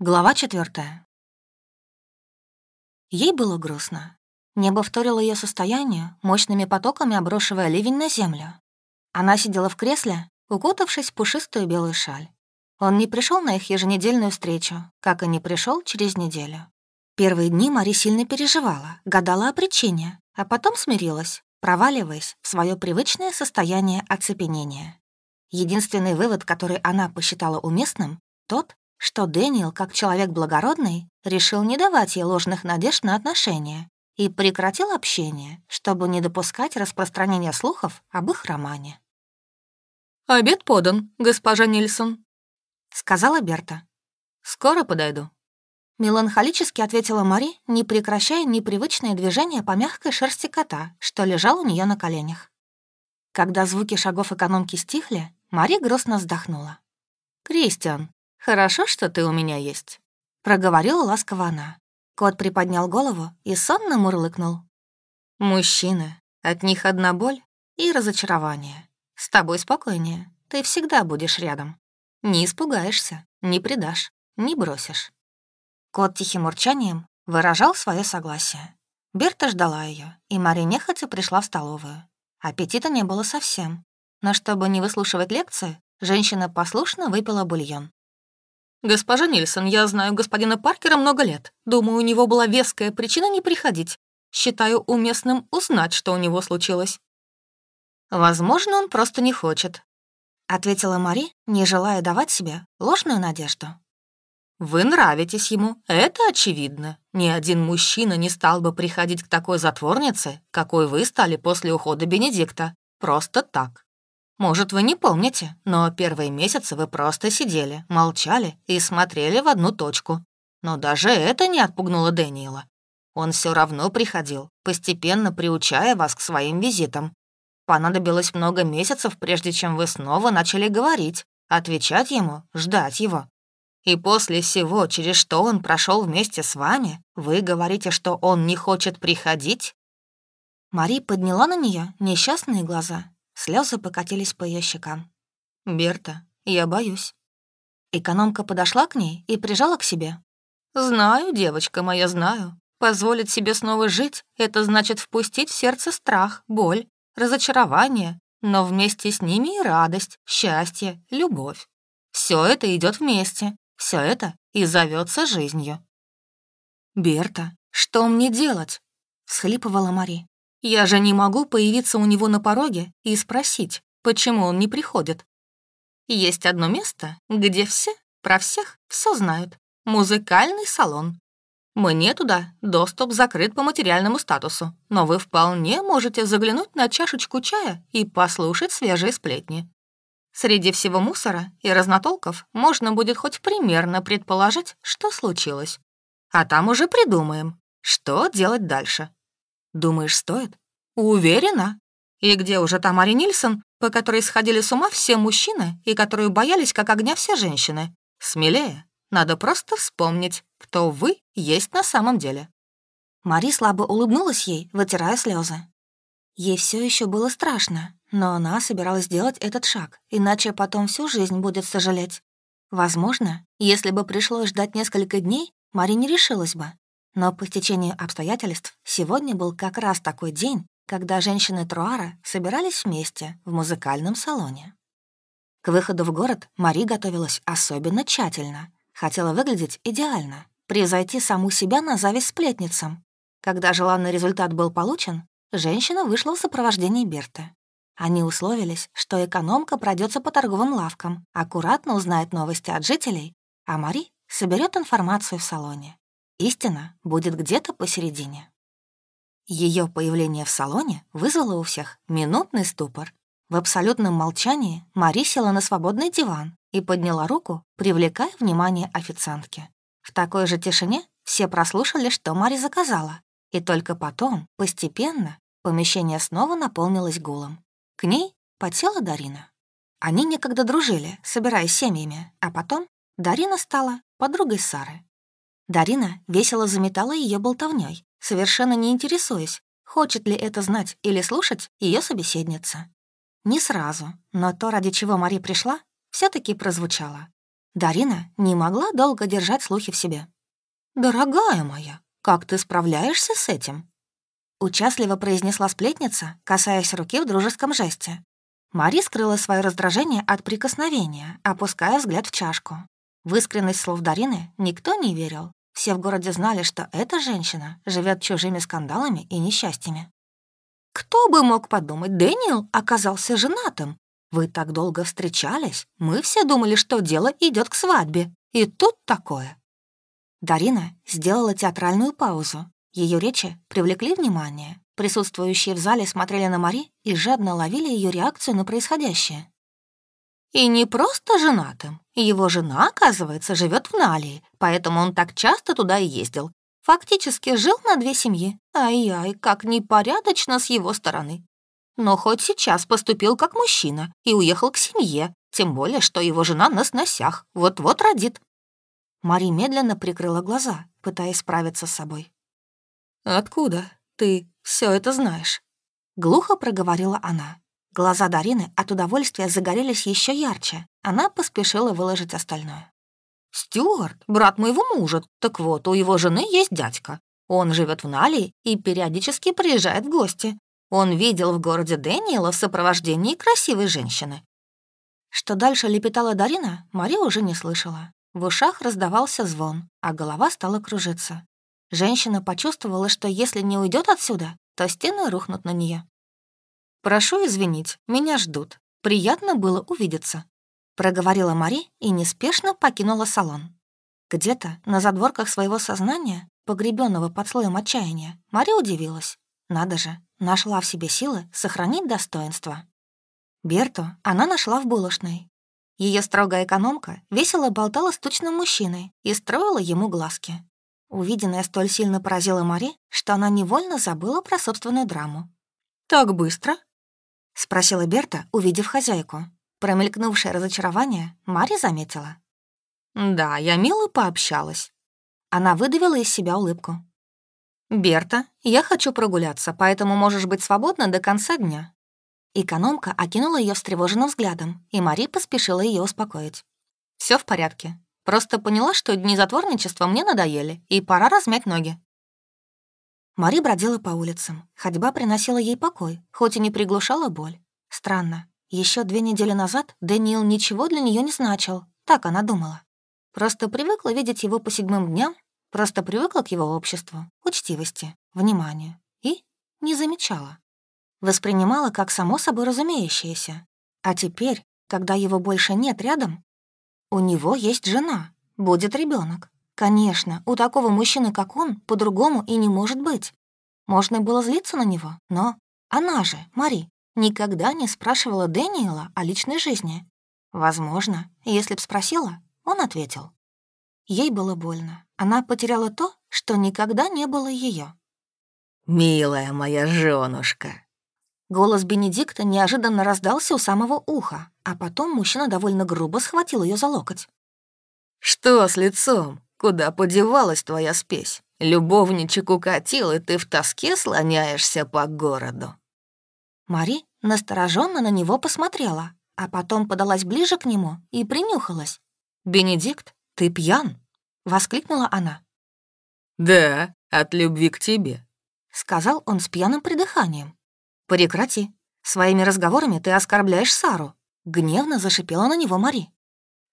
Глава четвертая. Ей было грустно. Небо вторило ее состоянию, мощными потоками оброшивая ливень на землю. Она сидела в кресле, укутавшись в пушистую белую шаль. Он не пришел на их еженедельную встречу, как и не пришел через неделю. Первые дни Мари сильно переживала, гадала о причине, а потом смирилась, проваливаясь в свое привычное состояние оцепенения. Единственный вывод, который она посчитала уместным, тот, что Дэниел, как человек благородный, решил не давать ей ложных надежд на отношения и прекратил общение, чтобы не допускать распространения слухов об их романе. «Обед подан, госпожа Нильсон», — сказала Берта. «Скоро подойду». Меланхолически ответила Мари, не прекращая непривычные движения по мягкой шерсти кота, что лежал у нее на коленях. Когда звуки шагов экономки стихли, Мари грустно вздохнула. «Кристиан, «Хорошо, что ты у меня есть», — проговорила ласково она. Кот приподнял голову и сонно мурлыкнул. «Мужчины, от них одна боль и разочарование. С тобой спокойнее, ты всегда будешь рядом. Не испугаешься, не предашь, не бросишь». Кот тихим урчанием выражал свое согласие. Берта ждала ее, и Мария нехотя пришла в столовую. Аппетита не было совсем, но чтобы не выслушивать лекции, женщина послушно выпила бульон. «Госпожа Нильсон, я знаю господина Паркера много лет. Думаю, у него была веская причина не приходить. Считаю уместным узнать, что у него случилось». «Возможно, он просто не хочет», — ответила Мари, не желая давать себе ложную надежду. «Вы нравитесь ему, это очевидно. Ни один мужчина не стал бы приходить к такой затворнице, какой вы стали после ухода Бенедикта. Просто так. Может, вы не помните, но первые месяцы вы просто сидели, молчали и смотрели в одну точку. Но даже это не отпугнуло Дэниела. Он все равно приходил, постепенно приучая вас к своим визитам. Понадобилось много месяцев, прежде чем вы снова начали говорить, отвечать ему, ждать его. И после всего, через что он прошел вместе с вами, вы говорите, что он не хочет приходить? Мари подняла на нее несчастные глаза Слезы покатились по ее щекам. «Берта, я боюсь». Экономка подошла к ней и прижала к себе. «Знаю, девочка моя, знаю. Позволить себе снова жить — это значит впустить в сердце страх, боль, разочарование, но вместе с ними и радость, счастье, любовь. Все это идет вместе, все это и зовется жизнью». «Берта, что мне делать?» — всхлипывала Мари. Я же не могу появиться у него на пороге и спросить, почему он не приходит. Есть одно место, где все про всех все знают. Музыкальный салон. Мне туда доступ закрыт по материальному статусу, но вы вполне можете заглянуть на чашечку чая и послушать свежие сплетни. Среди всего мусора и разнотолков можно будет хоть примерно предположить, что случилось. А там уже придумаем, что делать дальше. Думаешь, стоит? Уверена. И где уже та Мари Нильсон, по которой сходили с ума все мужчины и которую боялись как огня все женщины? Смелее. Надо просто вспомнить, кто вы есть на самом деле. Мари слабо улыбнулась ей, вытирая слезы. Ей все еще было страшно, но она собиралась сделать этот шаг, иначе потом всю жизнь будет сожалеть. Возможно, если бы пришлось ждать несколько дней, Мари не решилась бы, но по стечению обстоятельств сегодня был как раз такой день, когда женщины Труара собирались вместе в музыкальном салоне. К выходу в город Мари готовилась особенно тщательно. Хотела выглядеть идеально, превзойти саму себя на зависть сплетницам. Когда желанный результат был получен, женщина вышла в сопровождении Берты. Они условились, что экономка пройдется по торговым лавкам, аккуратно узнает новости от жителей, а Мари соберет информацию в салоне. Истина будет где-то посередине. Ее появление в салоне вызвало у всех минутный ступор. В абсолютном молчании Мари села на свободный диван и подняла руку, привлекая внимание официантки. В такой же тишине все прослушали, что Мари заказала, и только потом, постепенно, помещение снова наполнилось гулом. К ней подсела Дарина. Они некогда дружили, собираясь семьями, а потом Дарина стала подругой Сары. Дарина весело заметала ее болтовней, совершенно не интересуясь, хочет ли это знать или слушать ее собеседница. Не сразу, но то, ради чего Мари пришла, все таки прозвучало. Дарина не могла долго держать слухи в себе. «Дорогая моя, как ты справляешься с этим?» Участливо произнесла сплетница, касаясь руки в дружеском жесте. Мари скрыла свое раздражение от прикосновения, опуская взгляд в чашку. В искренность слов Дарины никто не верил. Все в городе знали, что эта женщина живет чужими скандалами и несчастьями. «Кто бы мог подумать, Дэниел оказался женатым. Вы так долго встречались, мы все думали, что дело идет к свадьбе. И тут такое». Дарина сделала театральную паузу. Ее речи привлекли внимание. Присутствующие в зале смотрели на Мари и жадно ловили ее реакцию на происходящее. И не просто женатым. Его жена, оказывается, живет в Налии, поэтому он так часто туда и ездил. Фактически жил на две семьи. Ай-яй, как непорядочно с его стороны. Но хоть сейчас поступил как мужчина и уехал к семье, тем более, что его жена на сносях, вот-вот родит. Мари медленно прикрыла глаза, пытаясь справиться с собой. «Откуда ты все это знаешь?» Глухо проговорила она. Глаза Дарины от удовольствия загорелись еще ярче. Она поспешила выложить остальное. «Стюарт, брат моего мужа. Так вот, у его жены есть дядька. Он живет в Налии и периодически приезжает в гости. Он видел в городе Дэниела в сопровождении красивой женщины». Что дальше лепетала Дарина, Мария уже не слышала. В ушах раздавался звон, а голова стала кружиться. Женщина почувствовала, что если не уйдет отсюда, то стены рухнут на нее. «Прошу извинить, меня ждут. Приятно было увидеться», — проговорила Мари и неспешно покинула салон. Где-то на задворках своего сознания, погребенного под слоем отчаяния, Мари удивилась. Надо же, нашла в себе силы сохранить достоинство. Берту она нашла в булочной. Ее строгая экономка весело болтала с тучным мужчиной и строила ему глазки. Увиденное столь сильно поразило Мари, что она невольно забыла про собственную драму. «Так быстро?» — спросила Берта, увидев хозяйку. Промелькнувшее разочарование Марья заметила. «Да, я мило пообщалась». Она выдавила из себя улыбку. «Берта, я хочу прогуляться, поэтому можешь быть свободна до конца дня». Экономка окинула ее встревоженным взглядом, и Мари поспешила ее успокоить. Все в порядке. Просто поняла, что дни затворничества мне надоели, и пора размять ноги. Мари бродила по улицам. Ходьба приносила ей покой, хоть и не приглушала боль. Странно. Еще две недели назад Дэниел ничего для нее не значил. Так она думала. Просто привыкла видеть его по седьмым дням, просто привыкла к его обществу, учтивости, вниманию. И не замечала. Воспринимала как само собой разумеющееся. А теперь, когда его больше нет рядом, у него есть жена, будет ребенок. Конечно, у такого мужчины, как он, по-другому и не может быть. Можно было злиться на него, но она же, Мари, никогда не спрашивала Дэниела о личной жизни. Возможно, если б спросила, он ответил. Ей было больно. Она потеряла то, что никогда не было ее. «Милая моя женушка!» Голос Бенедикта неожиданно раздался у самого уха, а потом мужчина довольно грубо схватил ее за локоть. «Что с лицом? Куда подевалась твоя спесь? Любовничек укатил, и ты в тоске слоняешься по городу». Мари настороженно на него посмотрела, а потом подалась ближе к нему и принюхалась. «Бенедикт, ты пьян?» — воскликнула она. «Да, от любви к тебе», — сказал он с пьяным придыханием. «Прекрати. Своими разговорами ты оскорбляешь Сару», — гневно зашипела на него Мари.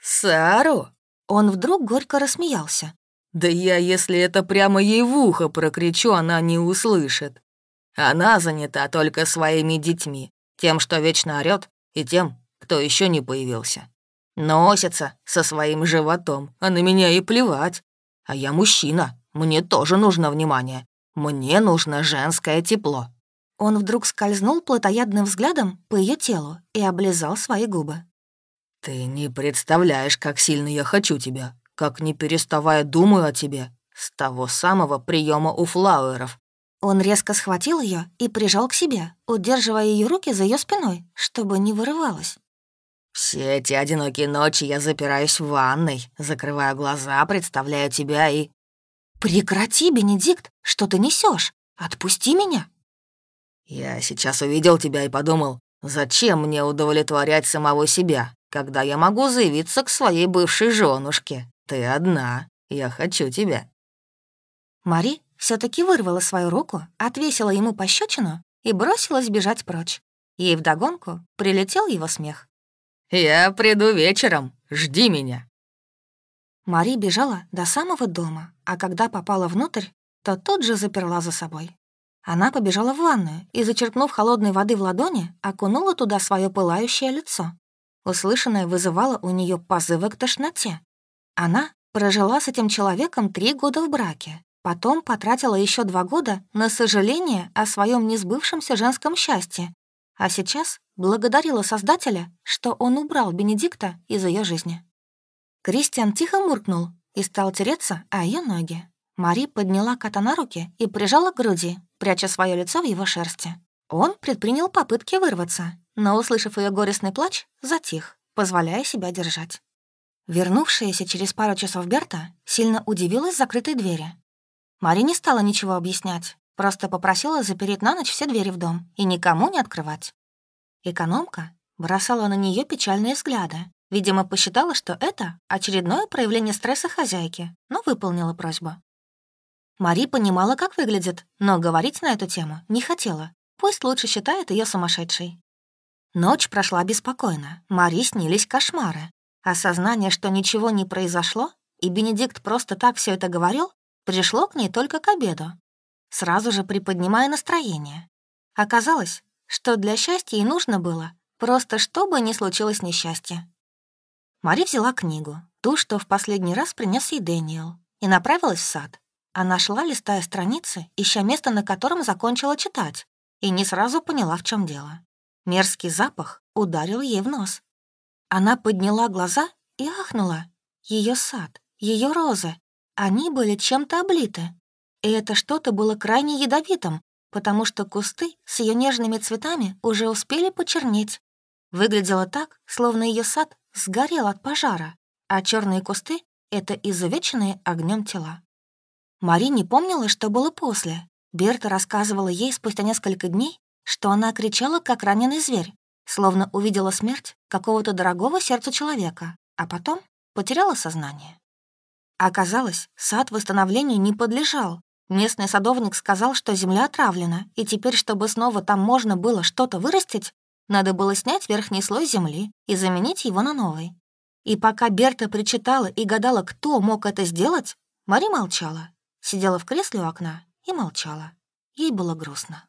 «Сару?» Он вдруг горько рассмеялся. «Да я, если это прямо ей в ухо прокричу, она не услышит. Она занята только своими детьми, тем, что вечно орёт, и тем, кто еще не появился. Носится со своим животом, а на меня и плевать. А я мужчина, мне тоже нужно внимание. Мне нужно женское тепло». Он вдруг скользнул плотоядным взглядом по ее телу и облизал свои губы. «Ты не представляешь, как сильно я хочу тебя, как не переставая думаю о тебе, с того самого приема у флауэров». Он резко схватил ее и прижал к себе, удерживая ее руки за ее спиной, чтобы не вырывалась. «Все эти одинокие ночи я запираюсь в ванной, закрываю глаза, представляю тебя и...» «Прекрати, Бенедикт, что ты несешь? Отпусти меня!» «Я сейчас увидел тебя и подумал, зачем мне удовлетворять самого себя? Когда я могу заявиться к своей бывшей женушке? Ты одна, я хочу тебя». Мари все таки вырвала свою руку, отвесила ему пощечину и бросилась бежать прочь. Ей вдогонку прилетел его смех. «Я приду вечером, жди меня». Мари бежала до самого дома, а когда попала внутрь, то тут же заперла за собой. Она побежала в ванную и, зачерпнув холодной воды в ладони, окунула туда свое пылающее лицо. Услышанное вызывало у нее позывы к тошноте. Она прожила с этим человеком три года в браке, потом потратила еще два года на сожаление о своем несбывшемся женском счастье, а сейчас благодарила Создателя, что он убрал Бенедикта из ее жизни. Кристиан тихо муркнул и стал тереться о ее ноги. Мари подняла кота на руки и прижала к груди, пряча свое лицо в его шерсти. Он предпринял попытки вырваться, но, услышав ее горестный плач, затих, позволяя себя держать. Вернувшаяся через пару часов Берта сильно удивилась закрытой двери. Мари не стала ничего объяснять, просто попросила запереть на ночь все двери в дом и никому не открывать. Экономка бросала на нее печальные взгляды, видимо, посчитала, что это очередное проявление стресса хозяйки, но выполнила просьбу. Мари понимала, как выглядит, но говорить на эту тему не хотела. Пусть лучше считает ее сумасшедшей. Ночь прошла беспокойно. Мари снились кошмары. Осознание, что ничего не произошло, и Бенедикт просто так все это говорил, пришло к ней только к обеду, сразу же приподнимая настроение. Оказалось, что для счастья ей нужно было, просто чтобы не случилось несчастье. Мари взяла книгу, ту, что в последний раз принес ей Дэниел, и направилась в сад. Она шла, листая страницы, ища место, на котором закончила читать, и не сразу поняла, в чем дело. Мерзкий запах ударил ей в нос. Она подняла глаза и ахнула. Ее сад, ее розы, они были чем-то облиты. И это что-то было крайне ядовитым, потому что кусты с ее нежными цветами уже успели почернеть. Выглядело так, словно ее сад сгорел от пожара, а черные кусты — это изувеченные огнем тела. Мари не помнила, что было после. Берта рассказывала ей спустя несколько дней, что она кричала, как раненый зверь, словно увидела смерть какого-то дорогого сердцу человека, а потом потеряла сознание. Оказалось, сад восстановлению не подлежал. Местный садовник сказал, что земля отравлена, и теперь, чтобы снова там можно было что-то вырастить, надо было снять верхний слой земли и заменить его на новый. И пока Берта причитала и гадала, кто мог это сделать, Мари молчала, сидела в кресле у окна и молчала. Ей было грустно.